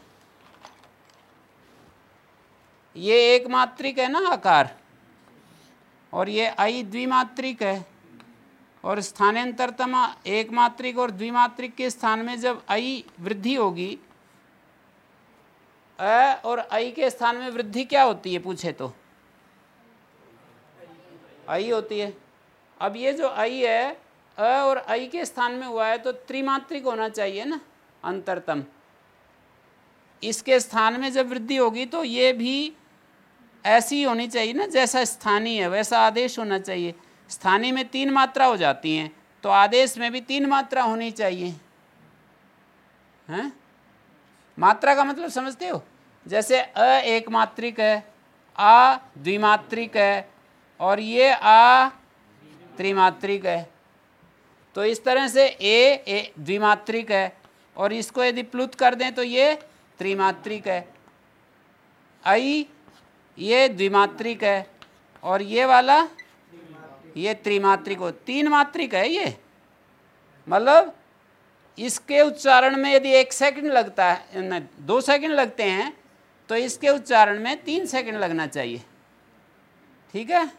ये एक मात्रिक है ना आकार? और ये आई द्विमात्रिक है। और स्थानांतरतम एक मात्रिक और द्विमात्रिक के स्थान में जब आई वृद्धि होगी अ और आई के स्थान में वृद्धि क्या होती है, पूछे तो? आई होती है। अब ये जो आई है अ और आई के स्थान में हुआ है तो त्रिमात्रिक होना चाहिए ना, अंतरतम। इसके स्थान में जब वृद्धि होगी तो ये भी ऐसी होनी चाहिए ना, जैसा स्थानीय है, वैसा आदेश होना चाहिए। स्थानीय में तीन मात्रा हो जाती हैं तो आदेश में भी तीन मात्रा होनी चाहिए। हैं? मात्रा का मतलब समझते हो? जैसे अ एक मात्रिक है, आ द्विमात्रिक है, और ये आ त्रिमात्रिक है। तो इस तरह से ए ए द्विमात्रिक है, और इसको यदि प्लुत कर दें तो ये त्रिमात्रिक है। आई, ये द्विमात्रिक है, और ये वाला ये त्रिमात्रिक हो, तीन मात्रिक है ये। मतलब इसके उच्चारण में यदि एक सेकंड लगता है दो सेकंड लगते हैं तो इसके उच्चारण में तीन सेकंड लगना चाहिए। ठीक है?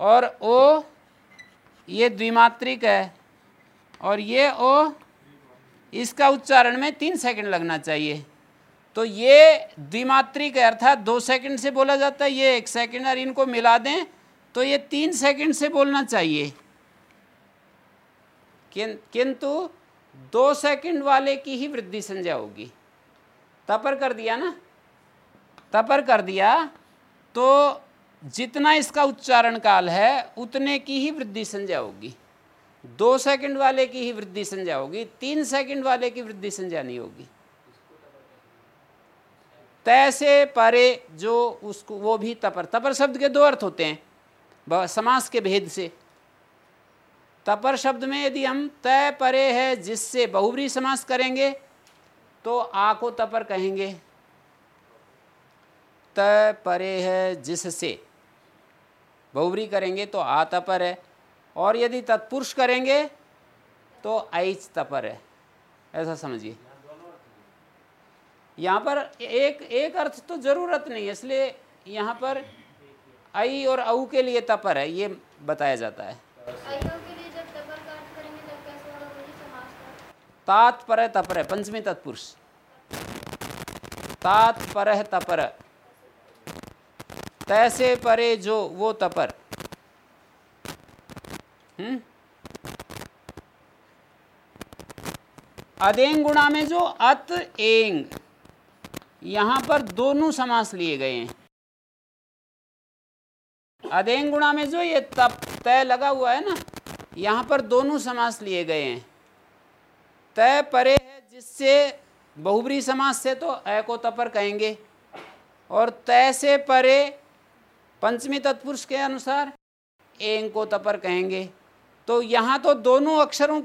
और ओ, ये द्विमात्रिक है, और ये ओ, इसका उच्चारण में तीन सेकंड लगना चाहिए। तो ये द्विमात्रिक है, अर्थात दो सेकंड से बोला जाता है, ये एक सेकंड और इनको मिला दें तो ये तीन सेकंड से बोलना चाहिए। किंतु दो सेकंड वाले की ही वृद्धि संज्ञा होगी। तपर कर दिया ना? तपर कर दिया तो जितना इसका उच्चारण काल है, उतने की ही वृद्धि संज्ञा होगी। दो सेकंड वाले की ही वृद्धि संज्ञा होगी, तीन सेकंड वाले की वृद्धि संज्ञा नहीं होगी। तैसे परे जो उसको, वो भी तपर। तपर शब्द के दो अर्थ होते हैं। समास के भेद से। तपर शब्द में यदि हम तय परे है जिससे बहुवरी समास करेंगे तो आ को तपर कहेंगे। तय परे है जिससे बहुवरी करेंगे तो आ तपर है। और यदि तत्पुरुष करेंगे तो ऐच तपर है। ऐसा समझिए। यहाँ पर एक एक अर्थ तो ज़रूरत नहीं है, इसलिए यहाँ पर आई और अऊ के लिए तपर है ये बताया जाता है। तात पर तपर पंचमी तत्पुरुष। तात पर तपर तैसे परे जो वो तपर। हम्म? अदेंग गुणा में जो अत एंग यहाँ पर दोनों समास लिए गए हैं। अदेंग गुणा में जो ये तप तय लगा हुआ है ना, यहाँ पर दोनों समास लिए गए हैं। तय परे है जिससे बहुबरी समास से तो अ को तपर कहेंगे। और तय से परे पंचमी तत्पुरुष के अनुसार एंग को तपर कहेंगे। तो यहाँ तो दोनों अक्षरों,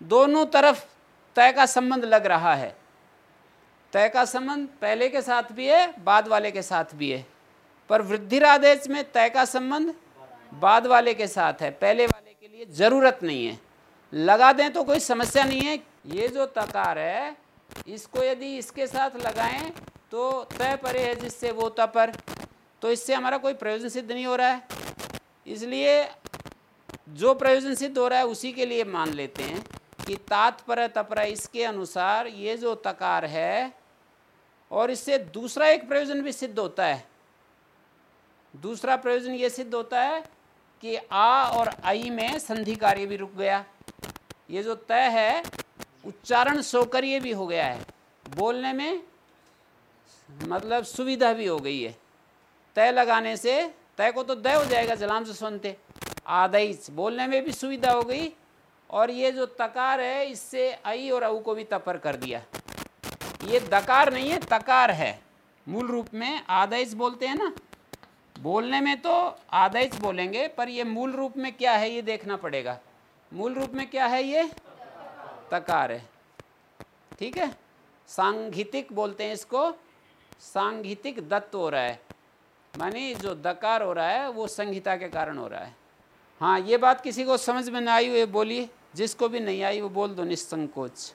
दोनों तरफ़ तय का संबंध लग रहा है। तय का संबंध पहले के साथ भी है, बाद वाले के साथ भी है। पर वृद्धिरादेश में तय का संबंध बाद वाले के साथ है, पहले वाले के लिए ज़रूरत नहीं है। लगा दें तो कोई समस्या नहीं है। ये जो तकार है, इसको यदि इसके साथ लगाएँ तो तय परे है जिससे वो तपर तो इससे हमारा कोई प्रयोजन सिद्ध नहीं हो रहा है। इसलिए जो प्रयोजन सिद्ध हो रहा है, उसी के लिए मान लेते हैं कि तात्पर तपर इसके अनुसार ये जो तकार है, और इससे दूसरा एक प्रयोजन भी सिद्ध होता है। दूसरा प्रयोजन ये सिद्ध होता है कि आ और आई में संधि कार्य भी रुक गया। ये जो तय है, उच्चारण सौकर्य भी हो गया है। बोलने में मतलब सुविधा भी हो गई है। तय लगाने से, तय को तो दय हो जाएगा, जलाम से सुनते। आदईस बोलने में भी सुविधा हो गई और ये जो तकार है, इससे आई और अऊ को भी तपर कर दिया। ये दकार नहीं है, तकार है। मूल रूप में आदेश बोलते हैं ना बोलने में तो आदेश बोलेंगे, पर ये मूल रूप में क्या है ये देखना पड़ेगा। मूल रूप में क्या है ये? तकार है। ठीक है? सांघितिक बोलते हैं इसको। सांघितिक दत्त हो रहा है। मानी जो दकार हो रहा है, वो संहिता के कारण हो रहा है। हाँ ये बात किसी को समझ में ना आई हुई बोलिए। जिसको भी नहीं आई, वो बोल दो निसंकोच।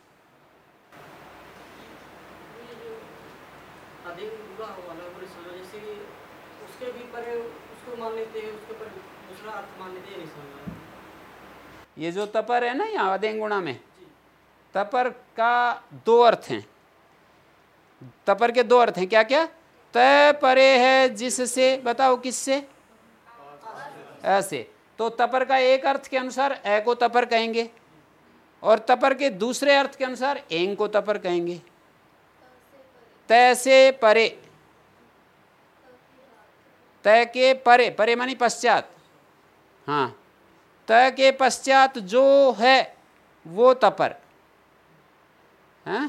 अधिक बुरा वाला बड़ी समझ जैसे कि उसके भी परे उसको मान लेते हैं उसके पर दूसरा अर्थ मान लेते हैं नहीं समझ ये जो तपर है ना यहाँ अदेंगुणा में तपर का दो अर्थ हैं। तपर के दो अर्थ हैं क्या क्या तय परे है जिससे बताओ किससे? ऐसे। तो तपर का एक अर्थ के अनुसार ए को तपर कहेंगे और तपर के दूसरे अर्थ के अनुसार एंग को तपर कहेंगे। तय से परे। तय के परे परे मानी पश्चात। हाँ तय के पश्चात जो है वो तपर। हैं?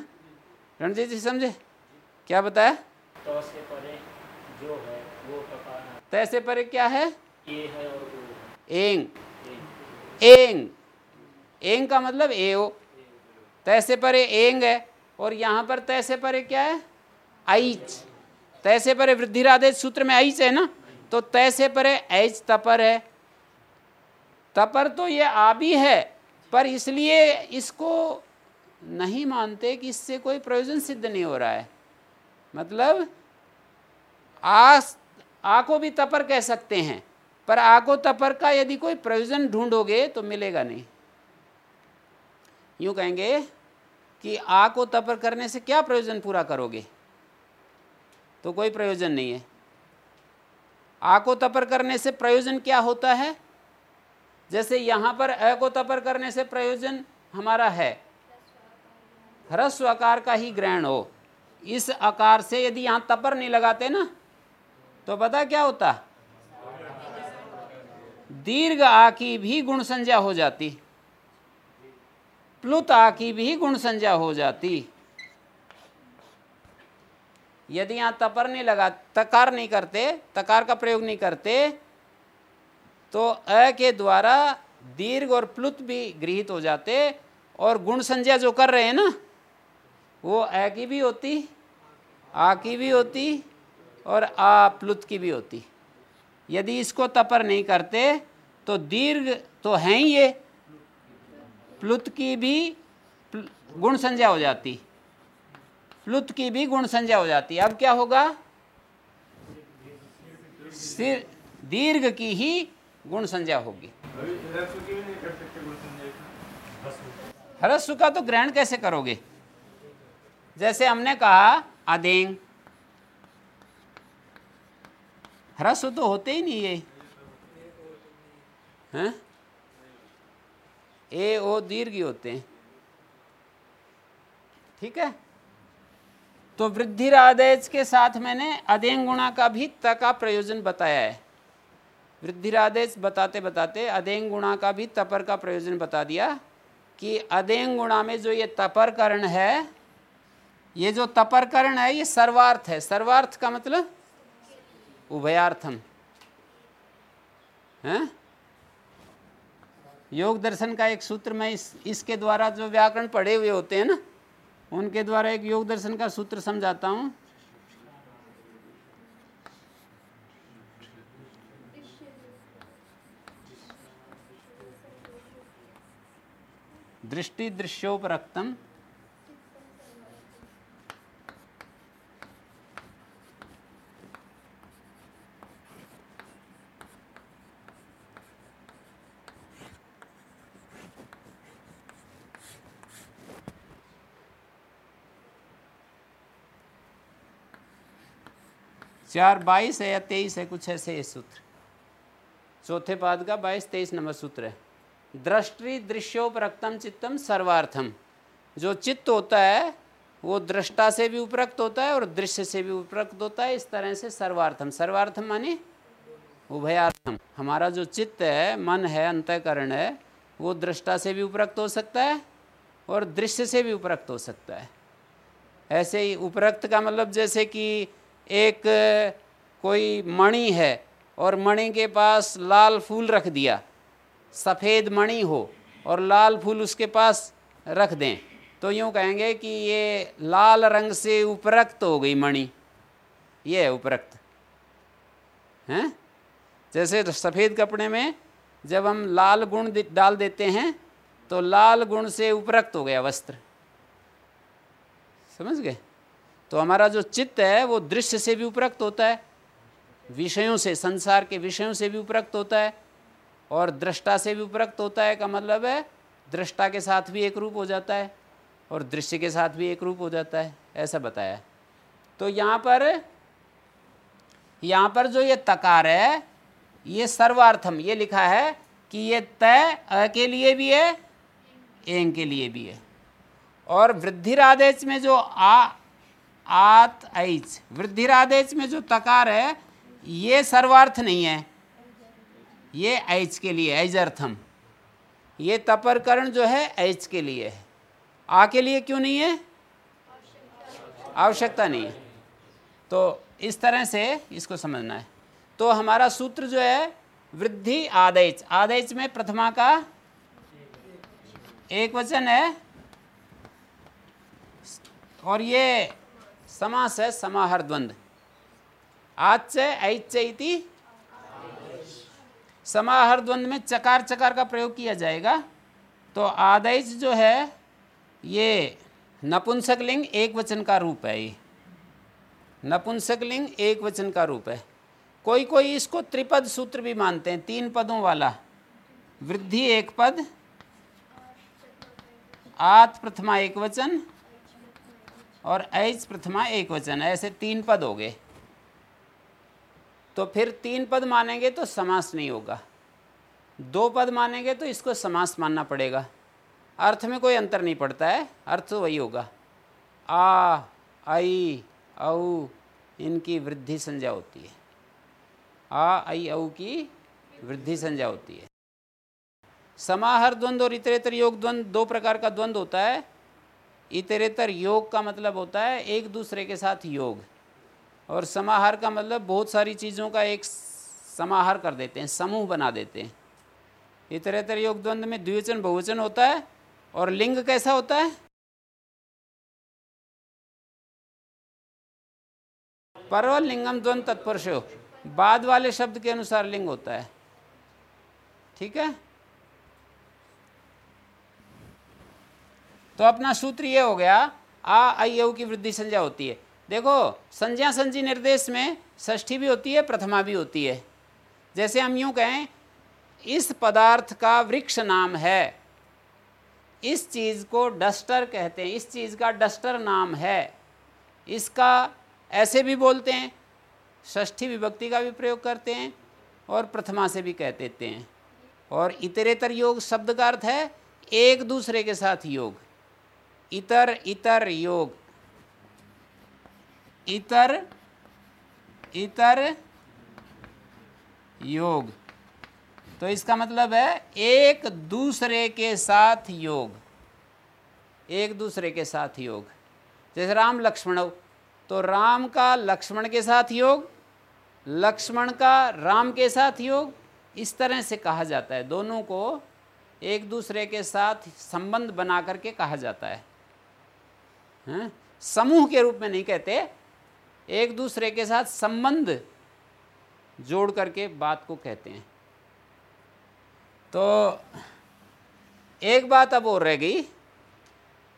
रणजीत जी समझे? क्या बताया? तो से परे जो है वो तकार है। तय से परे क्या है? ये है और वो एंग। एंग। एंग। का मतलब एओ तय से परे एंग है और यहाँ पर तय से परे क्या है? आइच तय से परे वृद्धिरादेश सूत्र में आइच है ना? तो तय से परे ऐच तपर है। तपर तो ये आ भी है, पर इसलिए इसको नहीं मानते कि इससे कोई प्रयोजन सिद्ध नहीं हो रहा है। मतलब आ आ को भी तपर कह सकते हैं, पर आ को तपर का यदि कोई प्रयोजन ढूंढोगे तो मिलेगा नहीं। यूँ कहेंगे कि आ को तपर करने से क्या प्रयोजन पूरा करोगे? तो कोई प्रयोजन नहीं है। आ को तपर करने से प्रयोजन क्या होता है? जैसे यहाँ पर अ को तपर करने से प्रयोजन हमारा है। ह्रस्व आकार का ही ग्रहण हो। इस आकार से यदि यहाँ तपर नहीं लगाते ना तो पता क्या होता? दीर्घ आ की भी गुण संज्ञा हो जाती। प्लुत आ की भी गुण संज्ञा हो जाती। यदि यहाँ तपर नहीं लगा, तकार नहीं करते, तकार का प्रयोग नहीं करते तो अ के द्वारा दीर्घ और प्लुत भी गृहित हो जाते और गुण संज्ञा जो कर रहे हैं ना, वो अ की भी होती, आ की भी होती और आ प्लुत की भी होती। यदि इसको तपर नहीं करते तो दीर्घ तो हैं ही ये, प्लुत की भी गुण संज्ञा हो जाती। प्लुत की भी गुण संज्ञा हो जाती है। अब क्या होगा? सिर, दीर्घ की ही गुण संज्ञा होगी। ह्रस्व का तो ग्रहण कैसे करोगे? जैसे हमने कहा अदेंग ह्रस्व तो होते ही नहीं ये हैं? ए, ओ, दीर्घ होते हैं। ठीक है? तो वृद्धि आदेश के साथ मैंने अदेंग गुणा का भी त का प्रयोजन बताया है। वृद्धि आदेश बताते बताते अदेंग गुणा का भी तपर का प्रयोजन बता दिया कि अदेंग गुणा में जो ये तपर करण है, ये जो तपर करण है, ये सर्वार्थ है। सर्वार्थ का मतलब उभयार्थम। हैं? योग दर्शन का एक सूत्र मैं इस, इसके द्वारा जो व्याकरण पढ़े हुए होते हैं ना उनके द्वारा एक योग दर्शन का सूत्र समझाता हूँ। दृष्टि दृश्योपरक्तम चार बाईस है या तेईस है, कुछ ऐसे ये सूत्र। चौथे पाद का बाईस, तेईस नंबर सूत्र है। दृष्टि दृश्योपरक्तम चित्तम सर्वार्थम। जो चित्त होता है, वो दृष्टा से भी उपरक्त होता है और दृश्य से भी उपरक्त होता है। इस तरह से सर्वार्थम। सर्वार्थम माने उभयार्थम। हमारा जो चित्त है, मन है, अंतकरण है, वो दृष्टा से भी उपरक्त हो सकता है और दृश्य से भी उपरक्त हो सकता है। ऐसे ही उपरक्त का मतलब जैसे कि एक कोई मणि है और मणि के पास लाल फूल रख दिया। सफ़ेद मणि हो और लाल फूल उसके पास रख दें। तो यूँ कहेंगे कि ये लाल रंग से उपरक्त हो गई मणि। ये है उपरक्त। हैं? जैसे सफ़ेद कपड़े में जब हम लाल गुण डाल देते हैं तो लाल गुण से उपरक्त हो गया वस्त्र। समझ गए? तो हमारा जो चित्त है, वो दृश्य से भी उपरक्त होता है, विषयों से, संसार के विषयों से भी उपरक्त होता है, और दृष्टा से भी उपरक्त होता है, का मतलब है, दृष्टा के साथ भी एक रूप हो जाता है, और दृश्य के साथ भी एक रूप हो जाता है, ऐसा बताया तो यहाँ पर यहाँ पर जो ये तकार है, ये सर्वार्थम, ये लिखा है कि ये तय, अ के लिए भी है, एंग के लिए भी है। और वृद्धिरादेश में जो आ आत ऐच। वृद्धिरादेश में जो तकार है, ये सर्वार्थ नहीं है। ये ऐच के लिए ऐजर्थम ये तपरकरण जो है, ऐच के लिए है। आ के लिए क्यों नहीं है? आवश्यकता नहीं है। तो इस तरह से इसको समझना है। तो हमारा सूत्र जो है, वृद्धि आदेश। आदेश में प्रथमा का एक वचन है। और ये समास है, समाहर द्वंद। आच्य ऐच्य इति समाहर द्वंद में चकार चकार का प्रयोग किया जाएगा। तो आदेश जो है, ये नपुंसक लिंग एक वचन का रूप है ये। नपुंसक लिंग एक वचन का रूप है। कोई कोई इसको त्रिपद सूत्र भी मानते हैं, तीन पदों वाला। वृद्धि एक पद, आत प्रथमा एक वचन और ऐच प्रथमा एक वचन है, ऐसे तीन पद हो गए। तो फिर तीन पद मानेंगे तो समास नहीं होगा। दो पद मानेंगे तो इसको समास मानना पड़ेगा। अर्थ में कोई अंतर नहीं पड़ता है, अर्थ तो वही होगा। आ, आई, औ, इनकी वृद्धि संज्ञा होती है। आ, आई, औ की वृद्धि संज्ञा होती है। समाहर द्वंद्व और इतरेतर योग द्वंद्व दो प्रकार का द्वंद्व होता है। इतरेतर योग का मतलब होता है एक दूसरे के साथ योग। और समाहार का मतलब बहुत सारी चीज़ों का एक समाहार कर देते हैं, समूह बना देते हैं। इतरेतर योग द्वंद्व में द्विवचन, बहुवचन होता है और लिंग कैसा होता है? परवल लिंगम द्वंद तत्पुरुष, बाद वाले शब्द के अनुसार लिंग होता है। ठीक है? तो अपना सूत्र ये हो गया, आ, आई की वृद्धि संज्ञा होती है। देखो, संज्ञा संजी निर्देश में षष्ठी भी होती है, प्रथमा भी होती है। जैसे हम यूँ कहें, इस पदार्थ का वृक्ष नाम है। इस चीज़ को डस्टर कहते हैं, इस चीज़ का डस्टर नाम है। इसका ऐसे भी बोलते हैं, षष्ठी विभक्ति का भी प्रयोग करते हैं और प्रथमा से भी कह देते हैं। और इतरेतर योग शब्द का अर्थ है, एक दूसरे के साथ योग। इतर इतर योग। इतर इतर योग। तो इसका मतलब है एक दूसरे के साथ योग। एक दूसरे के साथ योग। जैसे राम लक्ष्मण तो राम का लक्ष्मण के साथ योग, लक्ष्मण का राम के साथ योग, इस तरह से कहा जाता है। दोनों को एक दूसरे के साथ संबंध बना करके कहा जाता है। हैं? समूह के रूप में नहीं कहते। एक दूसरे के साथ संबंध जोड़ करके बात को कहते हैं। तो एक बात अब और रह गई।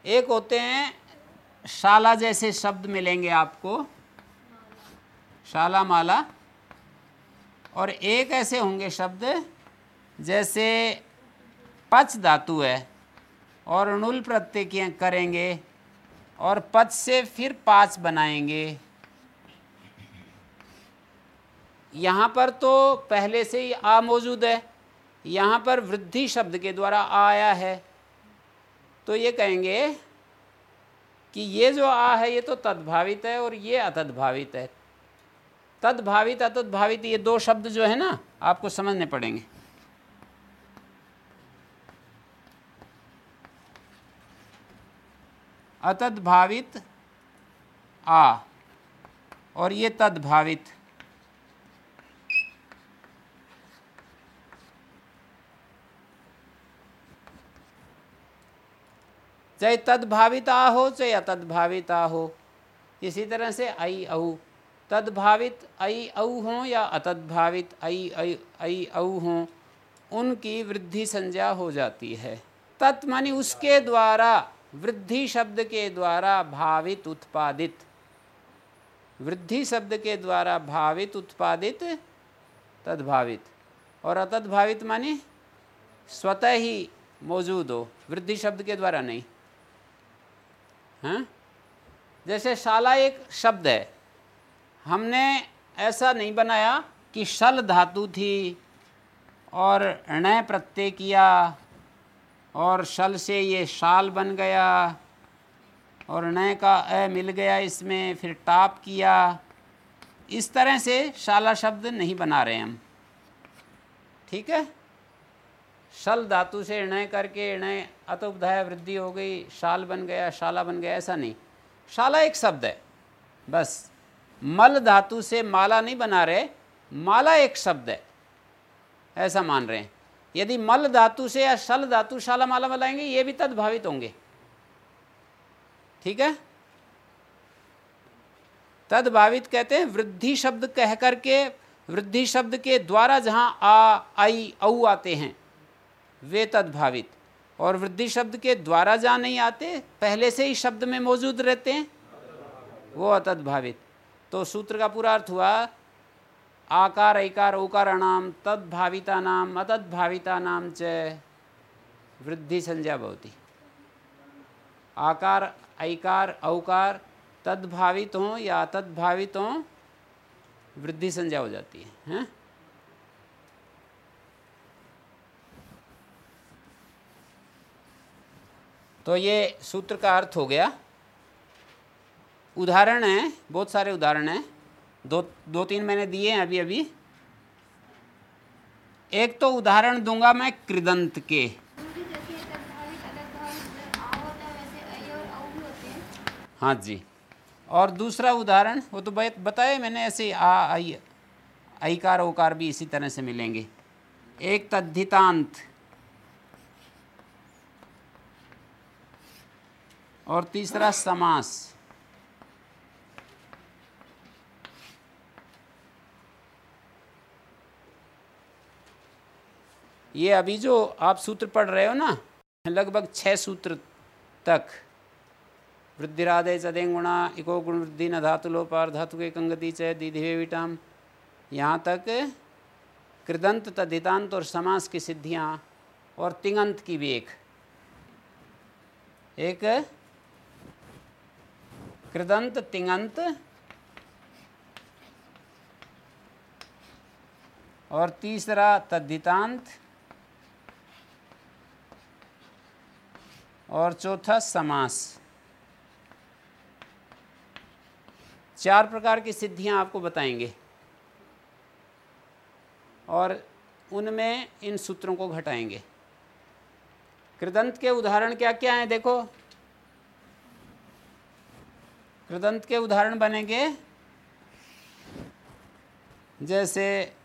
एक होते हैं, शाला जैसे शब्द मिलेंगे आपको। शाला माला। और एक ऐसे होंगे शब्द जैसे पच धातु है और नुल प्रत्यय करेंगे। और पद से फिर पाँच बनाएँगे। यहाँ पर तो पहले से ही आ मौजूद है। यहाँ पर वृद्धि शब्द के द्वारा आ आया है। तो ये कहेंगे कि ये जो आ है, ये तो तद्भावित है और ये अतद्भावित है। तद्भावित, अतद्भावित, ये दो शब्द जो है ना, आपको समझने पड़ेंगे। अतद्भावित आ, और ये तद्भावित। चाहे तद्भावित आ हो, चाहे अतद्भावित आ हो, इसी तरह से आई औ। तद्भावित आई औ हों या अतद्भावित आई आई औ हों, उनकी वृद्धि संज्ञा हो जाती है। तत् मानी उसके द्वारा वृद्धि शब्द के द्वारा भावित उत्पादित। वृद्धि शब्द के द्वारा भावित उत्पादित, तद्भावित। और अतद्भावित मानी स्वतः ही मौजूद हो, वृद्धि शब्द के द्वारा नहीं। हैं? जैसे शाला एक शब्द है। हमने ऐसा नहीं बनाया कि शल धातु थी और ण प्रत्यय किया। और शल से ये शाल बन गया और न का अ मिल गया इसमें, फिर टाप किया। इस तरह से शाला शब्द नहीं बना रहे हम। ठीक है? शल धातु से ण करके ण अतुपधाय वृद्धि हो गई, शाल बन गया, शाला बन गया, ऐसा नहीं। शाला एक शब्द है, बस। मल धातु से माला नहीं बना रहे, माला एक शब्द है, ऐसा मान रहे हैं। यदि मल धातु से या शल धातु शाला माला बनाएँगे, ये भी तद्भावित होंगे। ठीक है? तद्भावित कहते हैं, वृद्धि शब्द कह करके, वृद्धि शब्द के द्वारा जहाँ आ, आई, औ आते हैं, वे तद्भावित। और वृद्धि शब्द के द्वारा जहाँ नहीं आते, पहले से ही शब्द में मौजूद रहते हैं, वो अतद्भावित। तो सूत्र का पूरा अर्थ हुआ आकार ऐकार नाम तद्भाविता अतद्भाविता च वृद्धि संज्ञा भवती। आकार ऐकार औकार तद्भावित हों या अतद्भावित हों वृद्धि संज्ञा हो जाती है, हैं? तो ये सूत्र का अर्थ हो गया। उदाहरण है, बहुत सारे उदाहरण हैं। दो दो तीन मैंने दिए हैं अभी अभी। एक तो उदाहरण दूँगा मैं कृदंत के। हाँ जी। और दूसरा उदाहरण, वो तो बताए मैंने ऐसे आ, आई, आईकार, ओकार भी इसी तरह से मिलेंगे। एक तद्धितांत। और तीसरा समास। ये अभी जो आप सूत्र पढ़ रहे हो ना, लगभग छः सूत्र तक। वृद्धिराधे चदेंगुणा इको गुण वृद्धि न धातु लोपार, धातु के कंगति च, दीधिवे विटाम। यहाँ तक कृदंत तदितांत और समास की सिद्धियाँ और तिंगंत की भी एक। एक कृदंत तिंगंत और तीसरा तद्धितांत। और चौथा समास। चार प्रकार की सिद्धियाँ आपको बताएँगे। और उनमें इन सूत्रों को घटाएँगे। कृदंत के उदाहरण क्या क्या हैं देखो। कृदंत के उदाहरण बनेंगे। जैसे,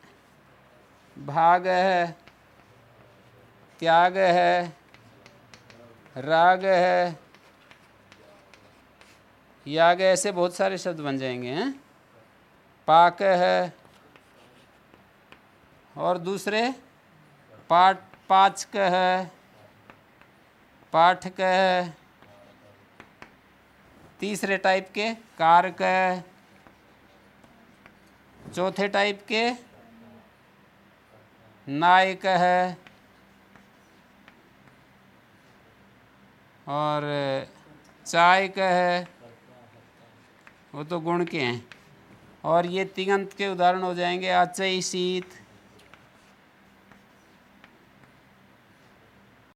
भाग है त्याग है राग है। याग ऐसे बहुत सारे शब्द बन जाएँगे, हैं। पाक है। और दूसरे, पाठ, पाचक है। पाठक है। तीसरे टाइप के, कारक है। चौथे टाइप के, नायक है। और चाय का है, वो तो गुण के हैं। और ये तिगंत के उदाहरण हो जाएँगे आचई शीत।